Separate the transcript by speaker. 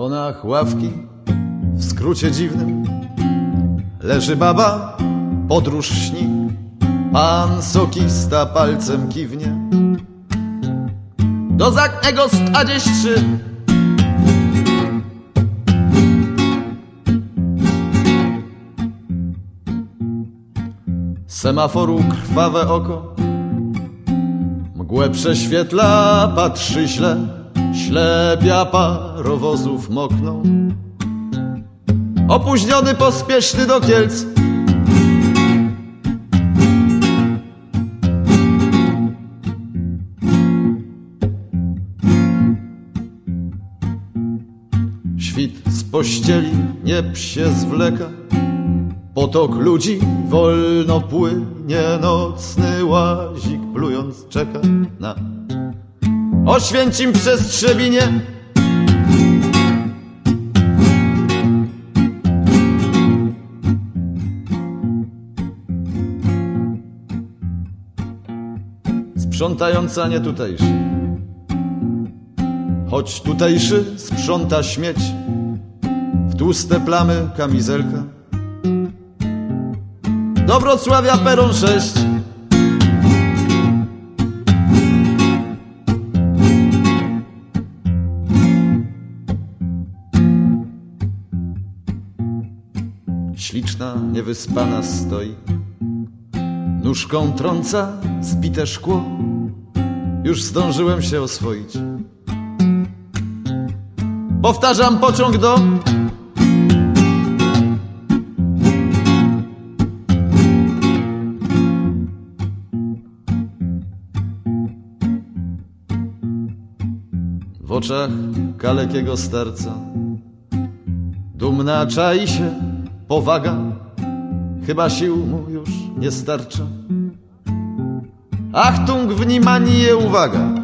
Speaker 1: szponach ławki w skrócie dziwnym. Leży baba, podróż śni, pan sokista palcem kiwnie. Do zaknego sta gdzieś trzy. Semaforu krwawe oko Mgłę prześwietla, patrzy źle Ślepia parowozów mokną. Opóźniony, pospieszny do Kielc. Świt z pościeli nie psie zwleka. Potok ludzi wolno płynie, nocny łazik plując czeka na Oświęcim przez Trzebinie. Sprzątająca nie tutejszy, choć tutejszy sprząta śmieć, w tłuste plamy kamizelka do Wrocławia peron 6. Śliczna, niewyspana stoi, nóżką trąca zbite szkło. Już zdążyłem się oswoić. Powtarzam pociąg do w oczach kalekiego starca. Dumna czai się powaga, chyba sił mu już nie starcza. Achtung, wnimanie, uwaga!